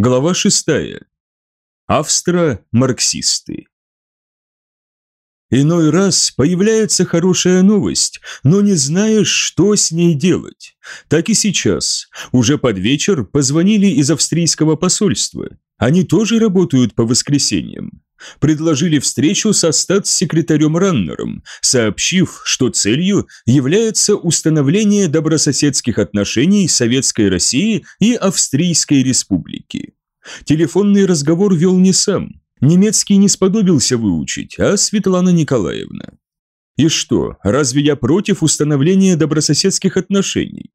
Глава 6. Австро-марксисты. Иной раз появляется хорошая новость, но не знаешь, что с ней делать. Так и сейчас. Уже под вечер позвонили из австрийского посольства. Они тоже работают по воскресеньям. Предложили встречу со статс-секретарем Раннером, сообщив, что целью является установление добрососедских отношений Советской России и Австрийской Республики. Телефонный разговор вел не сам. Немецкий не сподобился выучить, а Светлана Николаевна. И что, разве я против установления добрососедских отношений?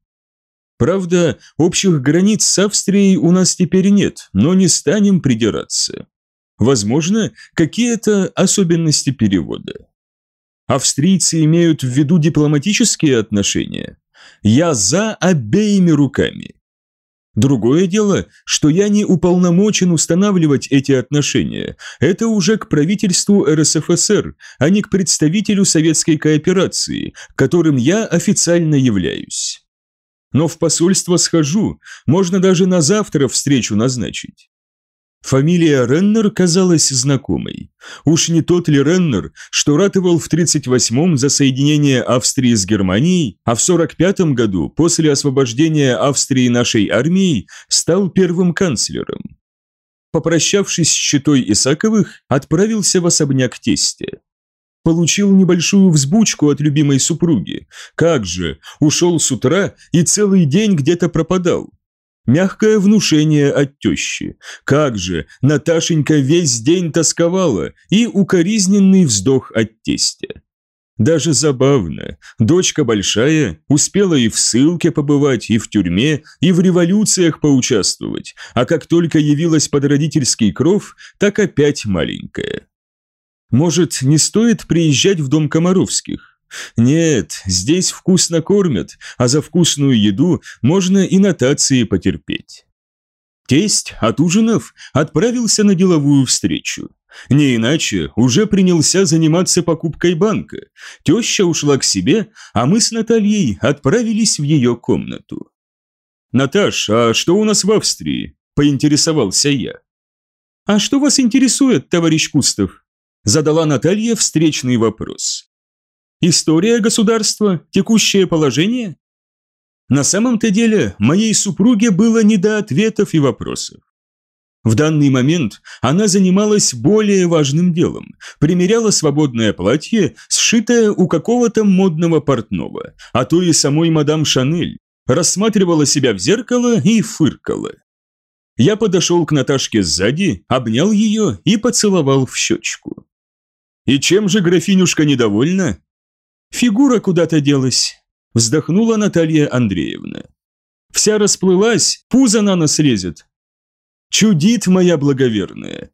Правда, общих границ с Австрией у нас теперь нет, но не станем придираться. Возможно, какие-то особенности перевода. Австрийцы имеют в виду дипломатические отношения. Я за обеими руками. Другое дело, что я не уполномочен устанавливать эти отношения. Это уже к правительству РСФСР, а не к представителю советской кооперации, которым я официально являюсь. Но в посольство схожу, можно даже на завтра встречу назначить. Фамилия Реннер казалась знакомой. Уж не тот ли Реннер, что ратовал в 38-м за соединение Австрии с Германией, а в 45-м году, после освобождения Австрии нашей армией, стал первым канцлером. Попрощавшись с щитой Исаковых, отправился в особняк тестя. Получил небольшую взбучку от любимой супруги. Как же, ушел с утра и целый день где-то пропадал. Мягкое внушение от тещи. Как же, Наташенька весь день тосковала, и укоризненный вздох от тестя. Даже забавно, дочка большая, успела и в ссылке побывать, и в тюрьме, и в революциях поучаствовать, а как только явилась под родительский кров, так опять маленькая. Может, не стоит приезжать в дом Комаровских? Нет, здесь вкусно кормят, а за вкусную еду можно и нотации потерпеть. Тесть, отужинав, отправился на деловую встречу. Не иначе уже принялся заниматься покупкой банка. Теща ушла к себе, а мы с Натальей отправились в ее комнату. «Наташ, а что у нас в Австрии?» – поинтересовался я. «А что вас интересует, товарищ Кустов?» – задала Наталья встречный вопрос. История государства, текущее положение? На самом-то деле, моей супруге было не до ответов и вопросов. В данный момент она занималась более важным делом, примеряла свободное платье, сшитое у какого-то модного портного, а то и самой мадам Шанель, рассматривала себя в зеркало и фыркала. Я подошел к Наташке сзади, обнял ее и поцеловал в щечку. «И чем же графинюшка недовольна?» Фигура куда-то делась, вздохнула Наталья Андреевна. Вся расплылась, пузо на нас лезет. Чудит моя благоверная.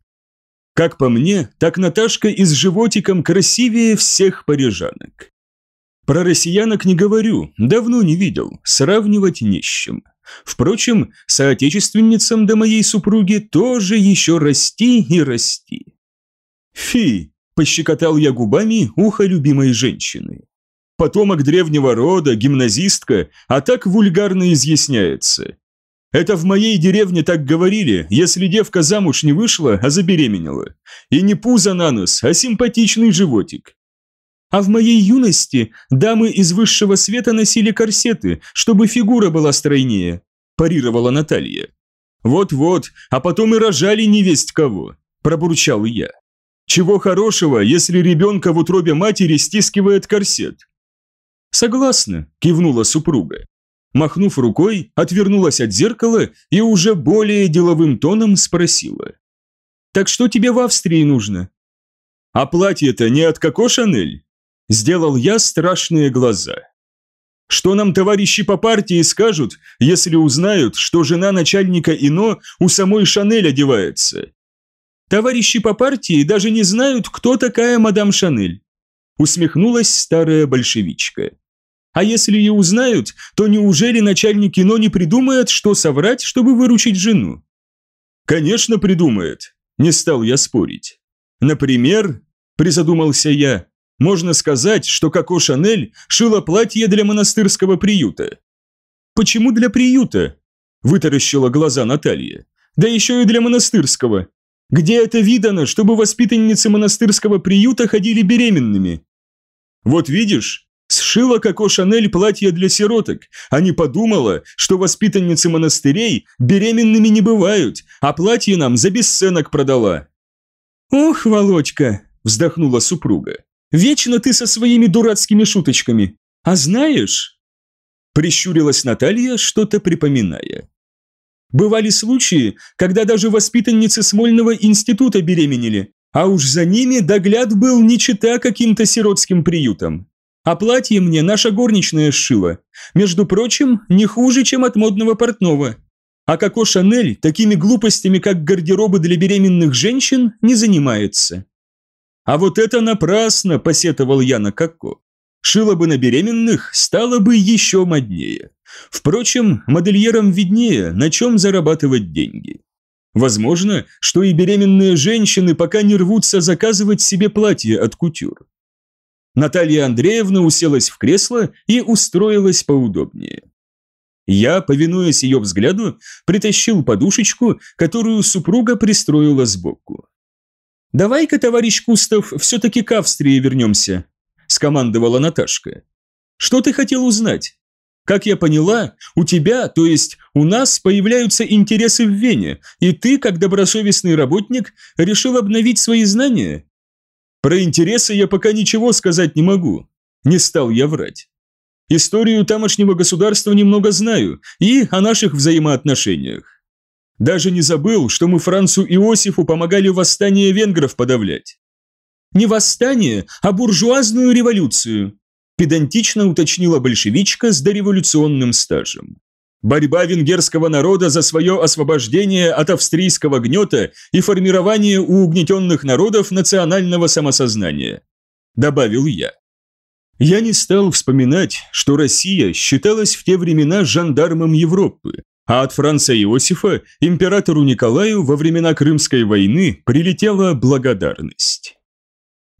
Как по мне, так Наташка и с животиком красивее всех парижанок. Про россиянок не говорю, давно не видел, сравнивать не с чем. Впрочем, соотечественницам до моей супруги тоже еще расти и расти. Фи, пощекотал я губами ухо любимой женщины потомок древнего рода, гимназистка, а так вульгарно изъясняется. Это в моей деревне так говорили, если девка замуж не вышла, а забеременела. И не пузо на нос, а симпатичный животик. А в моей юности дамы из высшего света носили корсеты, чтобы фигура была стройнее, парировала Наталья. Вот-вот, а потом и рожали невесть кого, пробурчал я. Чего хорошего, если ребенка в утробе матери стискивает корсет? «Согласна», – кивнула супруга. Махнув рукой, отвернулась от зеркала и уже более деловым тоном спросила. «Так что тебе в Австрии нужно?» «А платье-то не от Коко Шанель?» Сделал я страшные глаза. «Что нам товарищи по партии скажут, если узнают, что жена начальника ИНО у самой Шанель одевается?» «Товарищи по партии даже не знают, кто такая мадам Шанель», усмехнулась старая большевичка. А если и узнают, то неужели начальник кино не придумает, что соврать, чтобы выручить жену? Конечно, придумает. Не стал я спорить. Например, призадумался я, можно сказать, что Коко Шанель шила платье для монастырского приюта. Почему для приюта? Вытаращила глаза Наталья. Да еще и для монастырского. Где это видано, чтобы воспитанницы монастырского приюта ходили беременными? Вот видишь, сшила Коко Шанель платье для сироток, а не подумала, что воспитанницы монастырей беременными не бывают, а платье нам за бесценок продала. «Ох, Володька!» – вздохнула супруга. «Вечно ты со своими дурацкими шуточками. А знаешь...» Прищурилась Наталья, что-то припоминая. Бывали случаи, когда даже воспитанницы Смольного института беременели, а уж за ними догляд был не чита каким-то сиротским приютом. А платье мне наша горничная сшила. Между прочим, не хуже, чем от модного портного. А Коко Шанель такими глупостями, как гардеробы для беременных женщин, не занимается. А вот это напрасно, посетовал я на Коко. Шила бы на беременных, стало бы еще моднее. Впрочем, модельерам виднее, на чем зарабатывать деньги. Возможно, что и беременные женщины пока не рвутся заказывать себе платье от кутюр. Наталья Андреевна уселась в кресло и устроилась поудобнее. Я, повинуясь ее взгляду, притащил подушечку, которую супруга пристроила сбоку. «Давай-ка, товарищ Кустов, все-таки к Австрии вернемся», – скомандовала Наташка. «Что ты хотел узнать?» Как я поняла, у тебя, то есть у нас, появляются интересы в Вене, и ты, как добросовестный работник, решил обновить свои знания? Про интересы я пока ничего сказать не могу. Не стал я врать. Историю тамошнего государства немного знаю и о наших взаимоотношениях. Даже не забыл, что мы Францу Иосифу помогали восстание венгров подавлять. Не восстание, а буржуазную революцию, педантично уточнила большевичка с дореволюционным стажем. Борьба венгерского народа за свое освобождение от австрийского гнета и формирование у угнетенных народов национального самосознания, добавил я. Я не стал вспоминать, что Россия считалась в те времена жандармом Европы, а от Франца Иосифа императору Николаю во времена Крымской войны прилетела благодарность.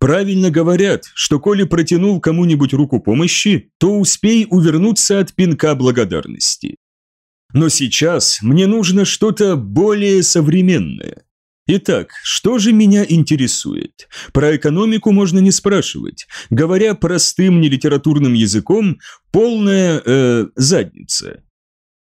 Правильно говорят, что коли протянул кому-нибудь руку помощи, то успей увернуться от пинка благодарности. Но сейчас мне нужно что-то более современное. Итак, что же меня интересует? Про экономику можно не спрашивать. Говоря простым нелитературным языком, полная э, задница.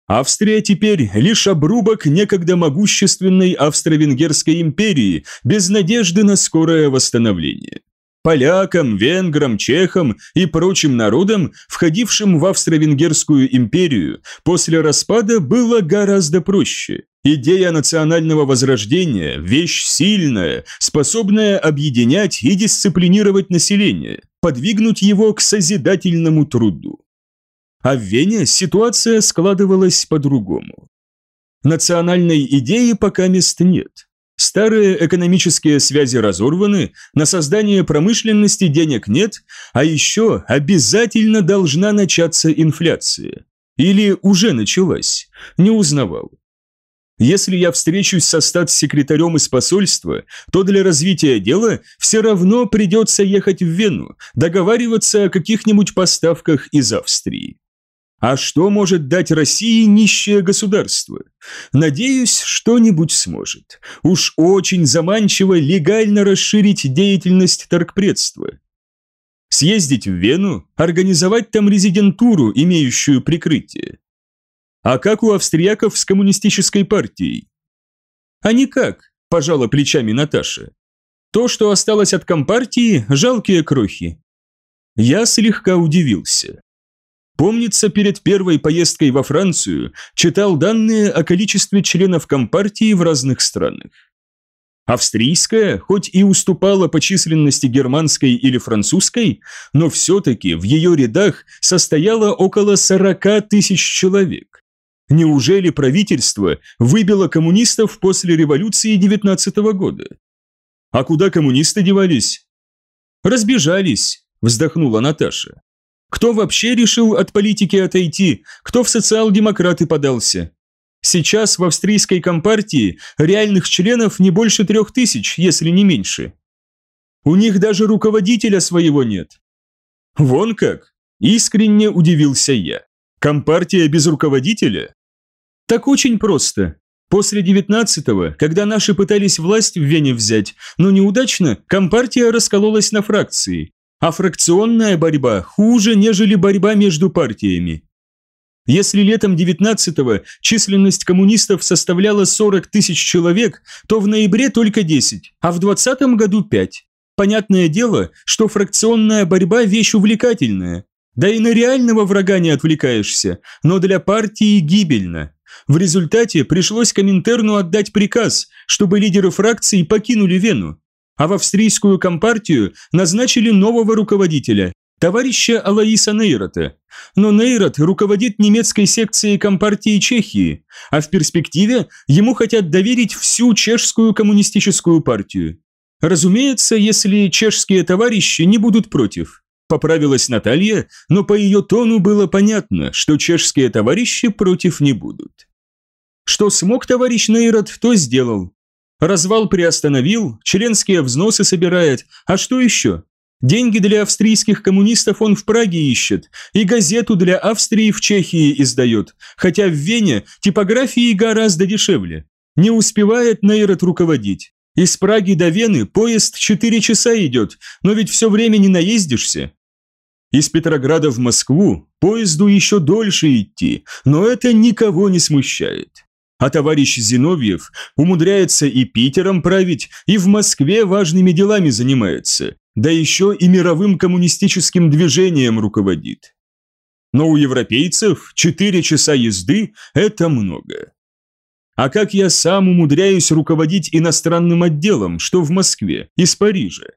Австрия теперь лишь обрубок некогда могущественной Австро-Венгерской империи, без надежды на скорое восстановление. Полякам, венграм, чехам и прочим народам, входившим в Австро-Венгерскую империю, после распада было гораздо проще. Идея национального возрождения – вещь сильная, способная объединять и дисциплинировать население, подвигнуть его к созидательному труду. А в Вене ситуация складывалась по-другому. Национальной идеи пока мест нет. Старые экономические связи разорваны, на создание промышленности денег нет, а еще обязательно должна начаться инфляция. Или уже началась, не узнавал. Если я встречусь со статс-секретарем из посольства, то для развития дела все равно придется ехать в Вену, договариваться о каких-нибудь поставках из Австрии. А что может дать России нищее государство? Надеюсь, что-нибудь сможет. Уж очень заманчиво легально расширить деятельность торгпредства. Съездить в Вену, организовать там резидентуру, имеющую прикрытие. А как у австрияков с коммунистической партией? А никак, пожала плечами Наташа. То, что осталось от компартии, жалкие крохи. Я слегка удивился. Помнится, перед первой поездкой во Францию читал данные о количестве членов Компартии в разных странах. Австрийская, хоть и уступала по численности германской или французской, но все-таки в ее рядах состояло около 40 тысяч человек. Неужели правительство выбило коммунистов после революции 19 года? А куда коммунисты девались? Разбежались, вздохнула Наташа. Кто вообще решил от политики отойти, кто в социал-демократы подался? Сейчас в австрийской компартии реальных членов не больше трех тысяч, если не меньше. У них даже руководителя своего нет. Вон как, искренне удивился я. Компартия без руководителя? Так очень просто. После 19-го, когда наши пытались власть в Вене взять, но неудачно, компартия раскололась на фракции, а фракционная борьба хуже, нежели борьба между партиями. Если летом 19-го численность коммунистов составляла 40 тысяч человек, то в ноябре только 10, а в 20 году 5. Понятное дело, что фракционная борьба – вещь увлекательная. Да и на реального врага не отвлекаешься, но для партии гибельно. В результате пришлось Коминтерну отдать приказ, чтобы лидеры фракций покинули Вену, а в австрийскую компартию назначили нового руководителя, товарища Алаиса Нейрота. Но Нейрот руководит немецкой секцией компартии Чехии, а в перспективе ему хотят доверить всю чешскую коммунистическую партию. Разумеется, если чешские товарищи не будут против. Поправилась Наталья, но по ее тону было понятно, что чешские товарищи против не будут. Что смог товарищ Нейрот, то сделал. Развал приостановил, членские взносы собирает, а что еще? Деньги для австрийских коммунистов он в Праге ищет, и газету для Австрии в Чехии издает, хотя в Вене типографии гораздо дешевле. Не успевает Нейрот руководить. Из Праги до Вены поезд 4 часа идет, но ведь все время не наездишься. Из Петрограда в Москву поезду еще дольше идти, но это никого не смущает. А товарищ Зиновьев умудряется и Питером править, и в Москве важными делами занимается, да еще и мировым коммунистическим движением руководит. Но у европейцев 4 часа езды – это много. А как я сам умудряюсь руководить иностранным отделом, что в Москве, из Парижа?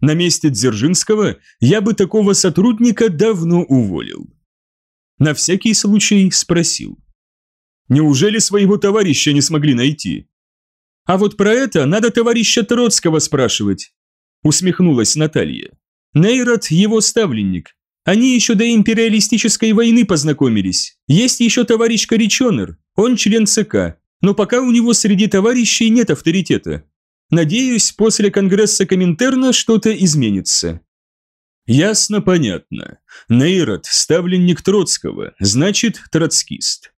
На месте Дзержинского я бы такого сотрудника давно уволил. На всякий случай спросил. Неужели своего товарища не смогли найти? А вот про это надо товарища Троцкого спрашивать. Усмехнулась Наталья. Нейрот его ставленник. Они еще до империалистической войны познакомились. Есть еще товарищ Коричонер, он член ЦК, но пока у него среди товарищей нет авторитета. Надеюсь, после Конгресса Коминтерна что-то изменится. Ясно, понятно. Нейрот – ставленник Троцкого, значит, троцкист.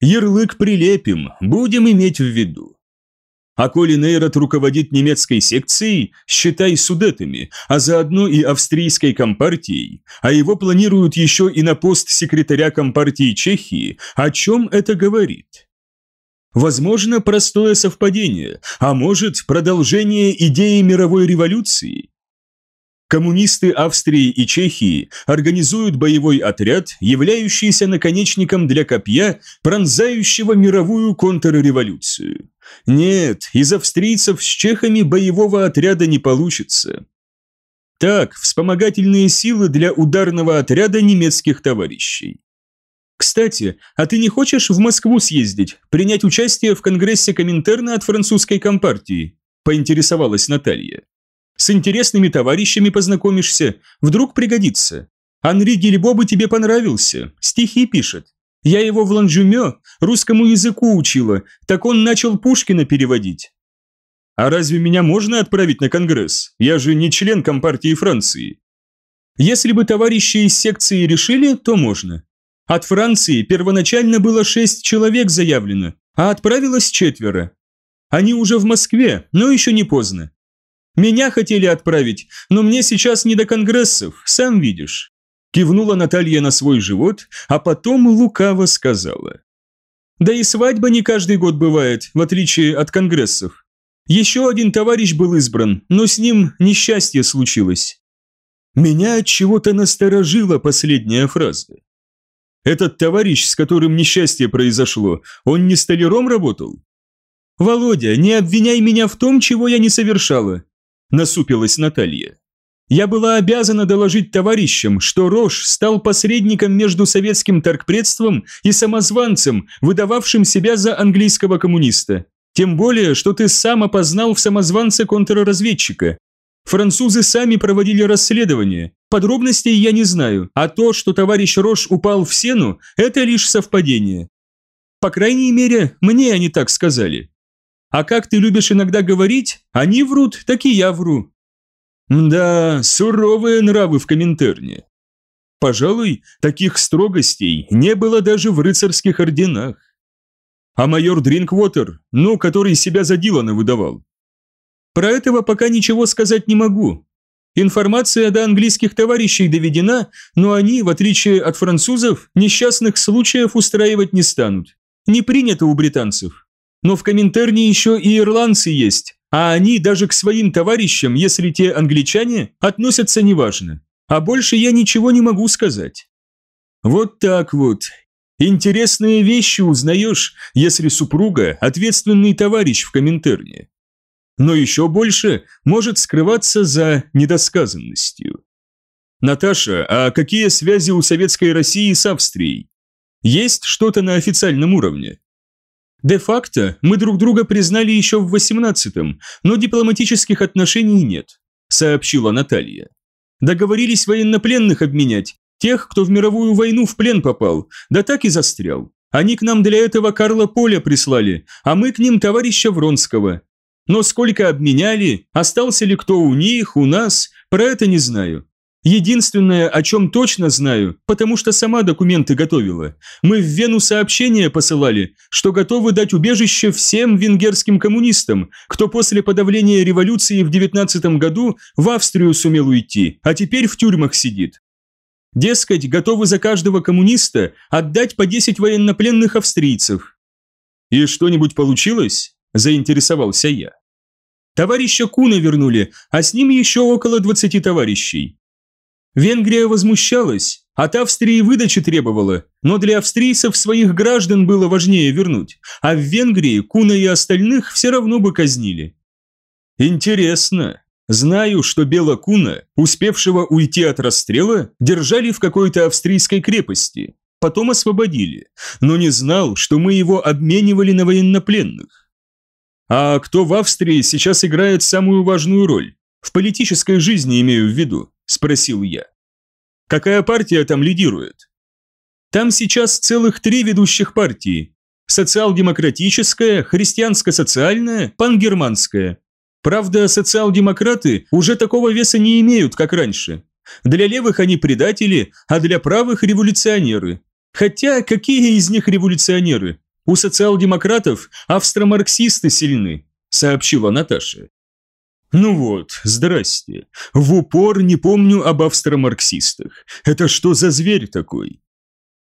Ярлык прилепим, будем иметь в виду. А коли Нейрот руководит немецкой секцией, считай судетами, а заодно и австрийской компартией, а его планируют еще и на пост секретаря компартии Чехии, о чем это говорит? Возможно, простое совпадение, а может, продолжение идеи мировой революции. Коммунисты Австрии и Чехии организуют боевой отряд, являющийся наконечником для копья, пронзающего мировую контрреволюцию. Нет, из австрийцев с чехами боевого отряда не получится. Так, вспомогательные силы для ударного отряда немецких товарищей. Кстати, а ты не хочешь в Москву съездить, принять участие в конгрессе Коминтерна от французской компартии? Поинтересовалась Наталья. С интересными товарищами познакомишься, вдруг пригодится. Анри Гильбо бы тебе понравился, стихи пишет. Я его в Ланжумё русскому языку учила, так он начал Пушкина переводить. А разве меня можно отправить на конгресс? Я же не член Компартии Франции. Если бы товарищи из секции решили, то можно. От Франции первоначально было шесть человек заявлено, а отправилось четверо. Они уже в Москве, но еще не поздно. Меня хотели отправить, но мне сейчас не до конгрессов, сам видишь. Кивнула Наталья на свой живот, а потом лукаво сказала. Да и свадьба не каждый год бывает, в отличие от конгрессов. Еще один товарищ был избран, но с ним несчастье случилось. Меня от чего-то насторожила последняя фраза. Этот товарищ, с которым несчастье произошло, он не столяром работал? Володя, не обвиняй меня в том, чего я не совершала, насупилась Наталья. Я была обязана доложить товарищам, что Рош стал посредником между советским торгпредством и самозванцем, выдававшим себя за английского коммуниста. Тем более, что ты сам опознал в самозванце контрразведчика, Французы сами проводили расследование. Подробностей я не знаю, а то, что товарищ Рош упал в сену, это лишь совпадение. По крайней мере, мне они так сказали. А как ты любишь иногда говорить, они врут, так и я вру. Да, суровые нравы в Коминтерне. Пожалуй, таких строгостей не было даже в рыцарских орденах. А майор Дринквотер, ну, который себя за Дилана выдавал. Про этого пока ничего сказать не могу. Информация до английских товарищей доведена, но они, в отличие от французов, несчастных случаев устраивать не станут. Не принято у британцев. Но в Коминтерне еще и ирландцы есть, а они даже к своим товарищам, если те англичане, относятся неважно. А больше я ничего не могу сказать. Вот так вот. Интересные вещи узнаешь, если супруга – ответственный товарищ в Коминтерне. Но еще больше может скрываться за недосказанностью. Наташа, а какие связи у Советской России с Австрией? Есть что-то на официальном уровне? Де-факто мы друг друга признали еще в 18-м, но дипломатических отношений нет, сообщила Наталья. Договорились военнопленных обменять, тех, кто в мировую войну в плен попал, да так и застрял. Они к нам для этого Карла Поля прислали, а мы к ним товарища Вронского. Но сколько обменяли, остался ли кто у них, у нас, про это не знаю. Единственное, о чем точно знаю, потому что сама документы готовила, мы в Вену сообщение посылали, что готовы дать убежище всем венгерским коммунистам, кто после подавления революции в 19 году в Австрию сумел уйти, а теперь в тюрьмах сидит. Дескать, готовы за каждого коммуниста отдать по 10 военнопленных австрийцев. «И что-нибудь получилось?» – заинтересовался я. Товарища Куна вернули, а с ним еще около 20 товарищей. Венгрия возмущалась, от Австрии выдачи требовала, но для австрийцев своих граждан было важнее вернуть, а в Венгрии Куна и остальных все равно бы казнили. Интересно. Знаю, что Бела Куна, успевшего уйти от расстрела, держали в какой-то австрийской крепости, потом освободили, но не знал, что мы его обменивали на военнопленных. А кто в Австрии сейчас играет самую важную роль? В политической жизни имею в виду. – спросил я. «Какая партия там лидирует?» «Там сейчас целых три ведущих партии. Социал-демократическая, христианско-социальная, пангерманская. Правда, социал-демократы уже такого веса не имеют, как раньше. Для левых они предатели, а для правых – революционеры. Хотя какие из них революционеры? У социал-демократов австромарксисты сильны», – сообщила Наташа. Ну вот, здрасте. В упор не помню об австромарксистах. Это что за зверь такой?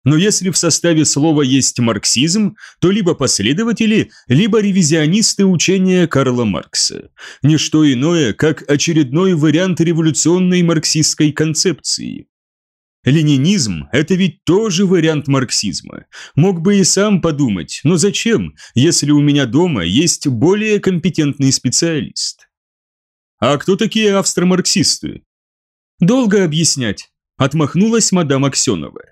Но если в составе слова есть марксизм, то либо последователи, либо ревизионисты учения Карла Маркса. Ничто иное, как очередной вариант революционной марксистской концепции. Ленинизм – это ведь тоже вариант марксизма. Мог бы и сам подумать, но зачем, если у меня дома есть более компетентный специалист? А кто такие австромарксисты? Долго объяснять, отмахнулась мадам Аксенова.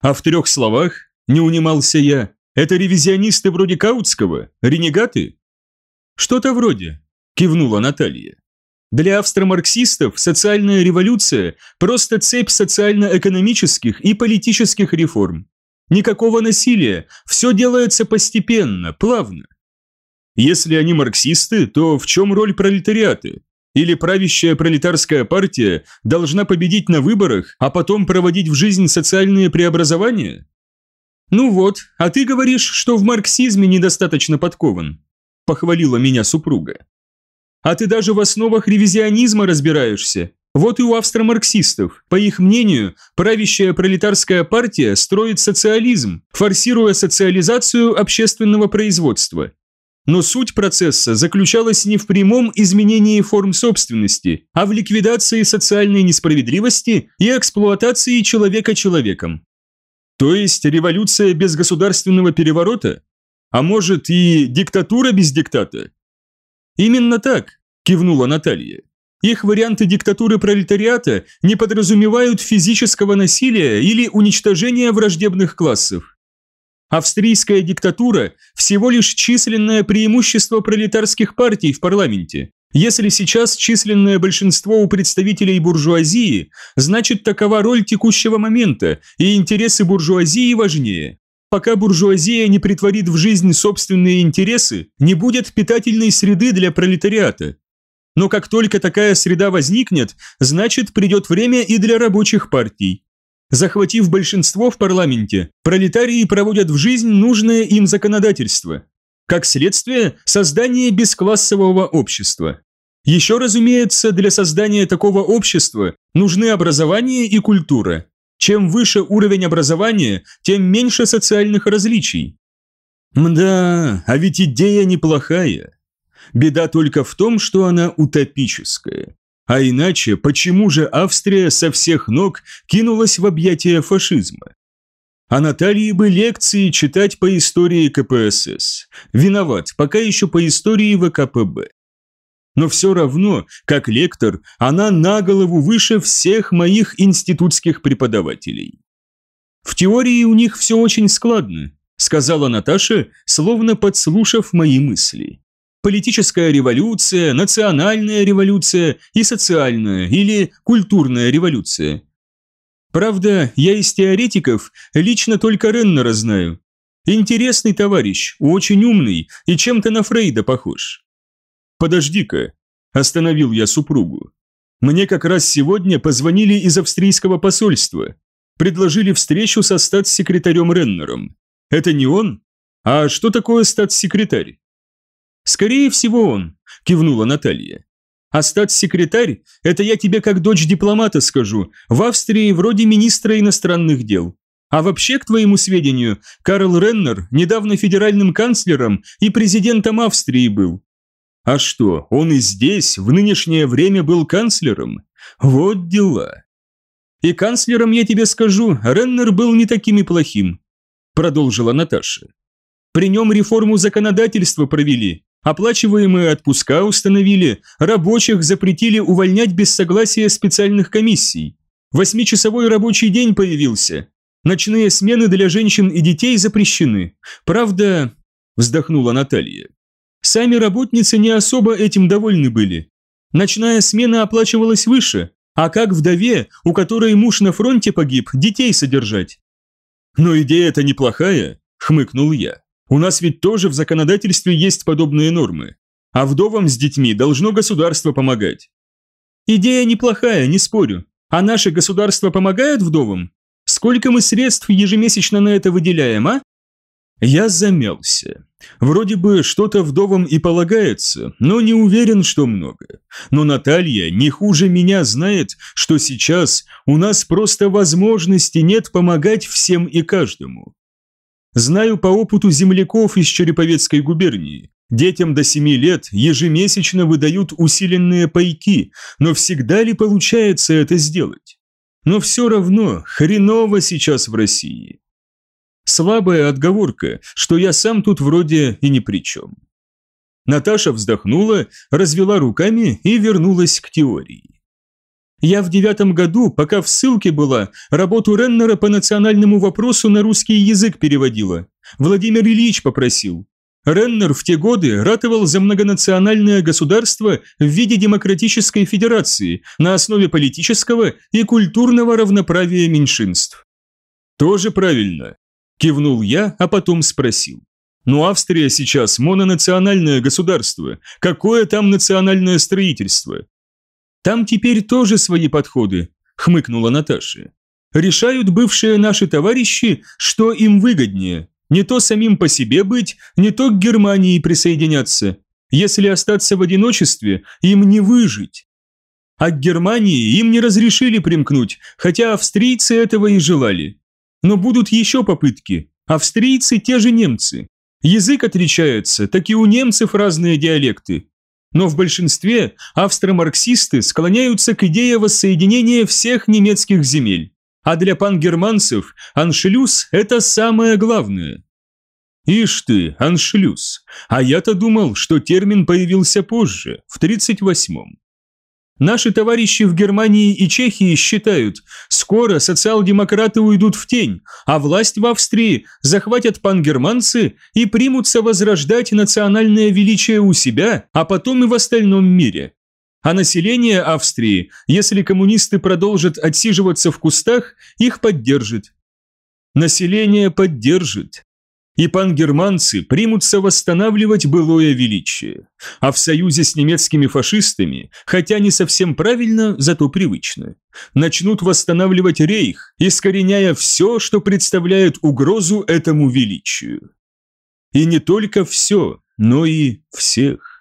А в трех словах, не унимался я, это ревизионисты вроде Каутского, ренегаты? Что-то вроде, кивнула Наталья. Для австромарксистов социальная революция – просто цепь социально-экономических и политических реформ. Никакого насилия, все делается постепенно, плавно. Если они марксисты, то в чем роль пролетариата? Или правящая пролетарская партия должна победить на выборах, а потом проводить в жизнь социальные преобразования? Ну вот, а ты говоришь, что в марксизме недостаточно подкован. Похвалила меня супруга. А ты даже в основах ревизионизма разбираешься. Вот и у австромарксистов, по их мнению, правящая пролетарская партия строит социализм, форсируя социализацию общественного производства. Но суть процесса заключалась не в прямом изменении форм собственности, а в ликвидации социальной несправедливости и эксплуатации человека человеком. То есть революция без государственного переворота? А может и диктатура без диктата? Именно так, кивнула Наталья. Их варианты диктатуры пролетариата не подразумевают физического насилия или уничтожения враждебных классов. Австрийская диктатура – всего лишь численное преимущество пролетарских партий в парламенте. Если сейчас численное большинство у представителей буржуазии, значит такова роль текущего момента, и интересы буржуазии важнее. Пока буржуазия не притворит в жизнь собственные интересы, не будет питательной среды для пролетариата. Но как только такая среда возникнет, значит придет время и для рабочих партий. Захватив большинство в парламенте, пролетарии проводят в жизнь нужное им законодательство. Как следствие, создание бесклассового общества. Еще, разумеется, для создания такого общества нужны образование и культура. Чем выше уровень образования, тем меньше социальных различий. Мда, а ведь идея неплохая. Беда только в том, что она утопическая. А иначе, почему же Австрия со всех ног кинулась в объятия фашизма? А Наталье бы лекции читать по истории КПСС. Виноват, пока еще по истории ВКПБ. Но все равно, как лектор, она на голову выше всех моих институтских преподавателей. В теории у них все очень складно, сказала Наташа, словно подслушав мои мысли политическая революция, национальная революция и социальная или культурная революция. Правда, я из теоретиков лично только Реннера знаю. Интересный товарищ, очень умный и чем-то на Фрейда похож. Подожди-ка, остановил я супругу. Мне как раз сегодня позвонили из австрийского посольства. Предложили встречу со статс-секретарем Реннером. Это не он? А что такое статс-секретарь? «Скорее всего он», – кивнула Наталья. «А статс-секретарь – это я тебе как дочь дипломата скажу, в Австрии вроде министра иностранных дел. А вообще, к твоему сведению, Карл Реннер недавно федеральным канцлером и президентом Австрии был. А что, он и здесь в нынешнее время был канцлером? Вот дела. И канцлером, я тебе скажу, Реннер был не таким и плохим, продолжила Наташа. При нем реформу законодательства провели, Оплачиваемые отпуска установили, рабочих запретили увольнять без согласия специальных комиссий. Восьмичасовой рабочий день появился. Ночные смены для женщин и детей запрещены. Правда, вздохнула Наталья. Сами работницы не особо этим довольны были. Ночная смена оплачивалась выше, а как вдове, у которой муж на фронте погиб, детей содержать? Но идея-то неплохая, хмыкнул я. У нас ведь тоже в законодательстве есть подобные нормы. А вдовам с детьми должно государство помогать. Идея неплохая, не спорю. А наше государство помогает вдовам? Сколько мы средств ежемесячно на это выделяем, а? Я замялся. Вроде бы что-то вдовам и полагается, но не уверен, что много. Но Наталья не хуже меня знает, что сейчас у нас просто возможности нет помогать всем и каждому. Знаю по опыту земляков из Череповецкой губернии. Детям до 7 лет ежемесячно выдают усиленные пайки, но всегда ли получается это сделать? Но все равно хреново сейчас в России. Слабая отговорка, что я сам тут вроде и ни при чем. Наташа вздохнула, развела руками и вернулась к теории. Я в девятом году, пока в ссылке была, работу Реннера по национальному вопросу на русский язык переводила. Владимир Ильич попросил. Реннер в те годы ратовал за многонациональное государство в виде демократической федерации на основе политического и культурного равноправия меньшинств. «Тоже правильно», – кивнул я, а потом спросил. «Но «Ну, Австрия сейчас мононациональное государство. Какое там национальное строительство? Там теперь тоже свои подходы, хмыкнула Наташа. Решают бывшие наши товарищи, что им выгоднее. Не то самим по себе быть, не то к Германии присоединяться. Если остаться в одиночестве, им не выжить. А к Германии им не разрешили примкнуть, хотя австрийцы этого и желали. Но будут еще попытки. Австрийцы те же немцы. Язык отличается, так и у немцев разные диалекты но в большинстве австро-марксисты склоняются к идее воссоединения всех немецких земель, а для пангерманцев аншлюз – это самое главное. Ишь ты, аншлюз, а я-то думал, что термин появился позже, в 38-м. Наши товарищи в Германии и Чехии считают, скоро социал-демократы уйдут в тень, а власть в Австрии захватят пангерманцы и примутся возрождать национальное величие у себя, а потом и в остальном мире. А население Австрии, если коммунисты продолжат отсиживаться в кустах, их поддержит. Население поддержит. И пангерманцы примутся восстанавливать былое величие, а в союзе с немецкими фашистами, хотя не совсем правильно, зато привычно, начнут восстанавливать рейх, искореняя все, что представляет угрозу этому величию. И не только все, но и всех.